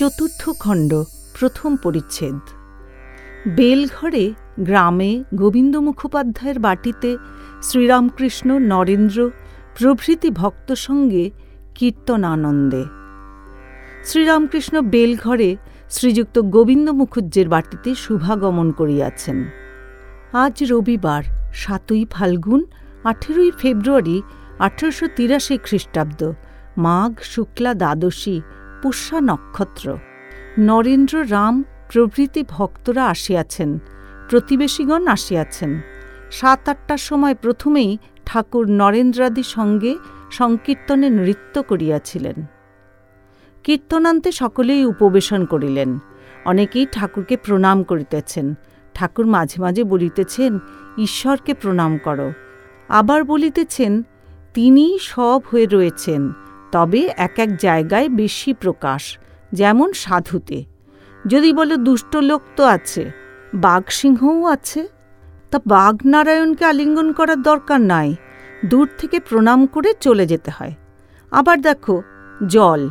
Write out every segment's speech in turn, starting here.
চতুর্থ খণ্ড, প্রথম পরিচ্ছেদ। বেলঘরে গ্রামে গোবিন্দ মুখোপাধ্যায়ের বাটিতে শ্রীরামকৃষ্ণ নরেন্দ্র প্রভৃতি ভক্ত সঙ্গে কীর্তনানন্দে। শ্রীরামকৃষ্ণ বেলঘরে শ্রীযুক্ত গোবিন্দ মুখুজ্জের বাটিতে শুভাগমন করিয়াছেন। আজ রবিবার, সাতই ফাল্গুন, আঠেরোই ফেব্রুয়ারি আঠেরোশো তিরাশি খ্রিস্টাব্দ। মাঘ, শুক্লা, দ্বাদশী পুষ্যা নক্ষত্র। নরেন্দ্র রাম প্রভৃতি ভক্তরা আসিয়াছেন, প্রতিবেশীগণ আসিয়াছেন। সাত আটটার সময় প্রথমেই ঠাকুর নরেন্দ্রাদি সঙ্গে সংকীর্তনে নৃত্য করিয়াছিলেন। কীর্তনান্তে সকলেই উপবেশন করিলেন। অনেকেই ঠাকুরকে প্রণাম করিতেছেন। ঠাকুর মাঝে মাঝে বলিতেছেন, ঈশ্বরকে প্রণাম করো। আবার বলিতেছেন তিনি সব হয়ে রয়েছেন। তবে এক এক জায়গায় বেশি প্রকাশ, যেমন সাধুতে। যদি বলে দুষ্ট লোক তো আছে বাঘসিংহও আছে, তা বাঘ নারায়ণকে আলিঙ্গন করার দরকার নাই, দূর থেকে প্রণাম করে চলে যেতে হয়। আবার দেখো, জল,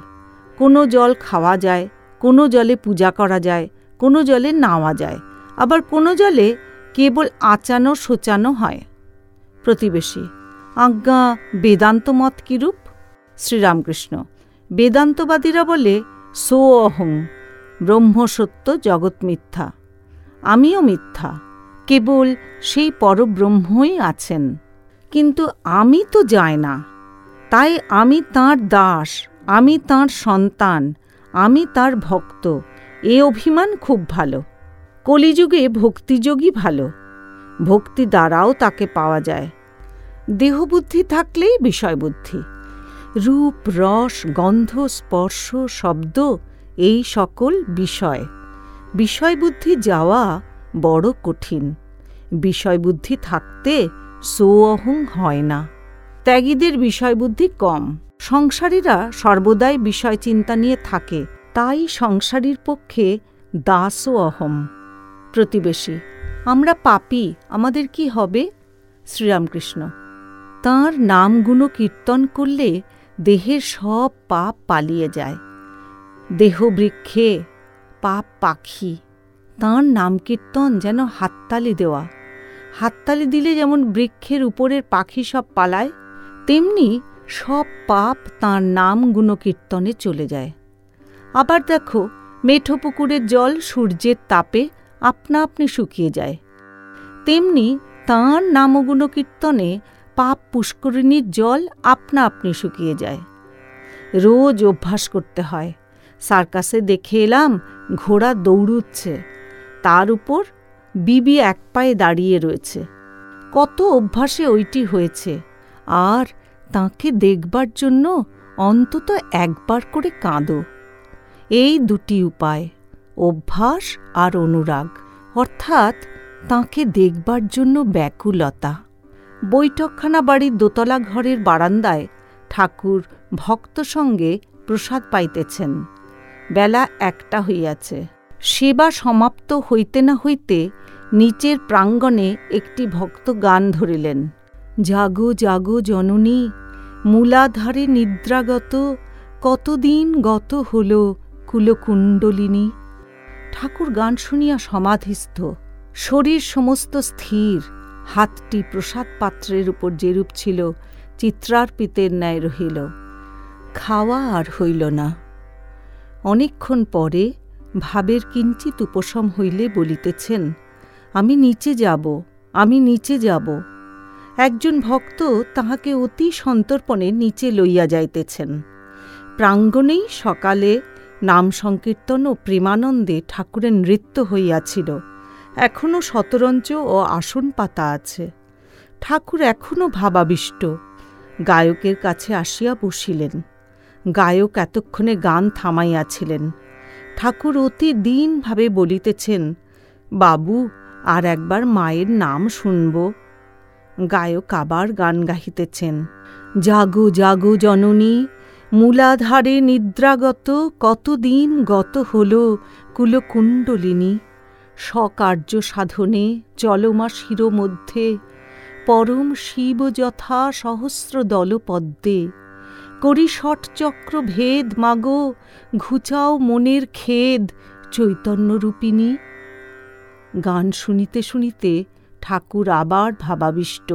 কোনো জল খাওয়া যায়, কোনো জলে পূজা করা যায়, কোনো জলে নাওয়া যায়, আবার কোনো জলে কেবল আচানো সোচানো হয়। প্রতিবেশী, আজ্ঞা বেদান্ত মত কিরূপ? শ্রীরামকৃষ্ণ। বেদান্তবাদীরা বলে সো অহং ব্রহ্মসত্য জগৎ মিথ্যা। আমিও মিথ্যা, কেবল সেই পরব্রহ্মই আছেন। কিন্তু আমি তো যাই না। তাই আমি তার দাস, আমি তার সন্তান, আমি তার ভক্ত। এ অভিমান খুব ভালো। কলিযুগে ভক্তিযোগী ভালো। ভক্তি দ্বারাও তাকে পাওয়া যায়। দেহবুদ্ধি থাকলেই বিষয়বুদ্ধি। রূপ, রস, গন্ধ, স্পর্শ, শব্দ, এই সকল বিষয়। বিষয়বুদ্ধি যাওয়া বড় কঠিন। বিষয়বুদ্ধি থাকতে সৌঅহং হয় না। ত্যাগীদের বিষয়বুদ্ধি কম। সংসারীরা সর্বদাই বিষয় চিন্তা নিয়ে থাকে, তাই সংসারীর পক্ষে দাসও অহম প্রতিবেশী, আমরা পাপি, আমাদের কি হবে? শ্রীরামকৃষ্ণ, তাঁর নামগুণ কীর্তন করলে দেহের সব পাপ পালিয়ে যায়। দেহ বৃক্ষে পাপ পাখি। তাঁর নাম কীর্তন যেন হাততালি দেওয়া। হাততালি দিলে যেমন বৃক্ষের উপরের পাখি সব পালায়, তেমনি সব পাপ তাঁর নাম গুণকীর্তনে চলে যায়। আবার দেখো, মেঠো পুকুরের জল সূর্যের তাপে আপনা আপনি শুকিয়ে যায়। তেমনি তাঁর নামগুণ কীর্তনে পাপ পুষ্করিণীর জল আপনা আপনি শুকিয়ে যায়। রোজ অভ্যাস করতে হয়। সার্কাসে দেখে এলাম ঘোড়া দৌড়ুচ্ছে। তার উপর বিবি এক পায়ে দাঁড়িয়ে রয়েছে। কত অভ্যাসে ওইটি হয়েছে। আর তাকে দেখবার জন্য অন্তত একবার করে কাঁদো। এই দুটি উপায়, অভ্যাস আর অনুরাগ। অর্থাৎ তাকে দেখবার জন্য ব্যাকুলতা। বৈঠকখানা বাড়ির দোতলা ঘরের বারান্দায় ঠাকুর ভক্ত সঙ্গে প্রসাদ পাইতেছেন। বেলা একটা হইয়াছে। সেবা সমাপ্ত হইতে না হইতে নিচের প্রাঙ্গণে একটি ভক্ত গান ধরিলেন। জাগো জাগো জননী, মূলাধারে নিদ্রাগত, কতদিন গত হল কুলকুণ্ডলিনী? ঠাকুর গান শুনিয়া সমাধিস্থ। শরীর সমস্ত স্থির। হাতটি প্রসাদ পাত্রের উপর যেরূপ ছিল, চিত্রার্পিতের ন্যায় রহিল। খাওয়া আর হইল না। অনেকক্ষণ পরে ভাবের কিঞ্চিত উপশম হইলে বলিতেছেন, আমি নিচে যাব, আমি নিচে যাব। একজন ভক্ত তাহাকে অতি সন্তর্পণে নিচে লইয়া যাইতেছেন। প্রাঙ্গণেই সকালে নাম সংকীর্তন ও প্রেমানন্দে ঠাকুরের নৃত্য হইয়াছিল। এখনও শতরঞ্চ ও আসন পাতা আছে। ঠাকুর এখনও ভাবাবিষ্ট। গায়কের কাছে আসিয়া বসিলেন। গায়ক এতক্ষণে গান থামাইয়াছিলেন। ঠাকুর অতি দিনভাবে বলিতেছেন, বাবু, আর একবার মায়ের নাম শুনব। গায়ক আবার গান গাহিতেছেন, জাগো জাগো জননী, মূলাধারে নিদ্রাগত কতদিন গত হল কুলকুণ্ডলিনী। স্বকার্য সাধনে চলমা শির মধ্যে পরম শিব যথা সহস্র দলপদ্মে। করি চক্র ভেদ মাগো, ঘুচাও মনের খেদ, চৈতন্যরূপিণী। গান শুনিতে শুনিতে ঠাকুর আবার ভাবাবিষ্ট।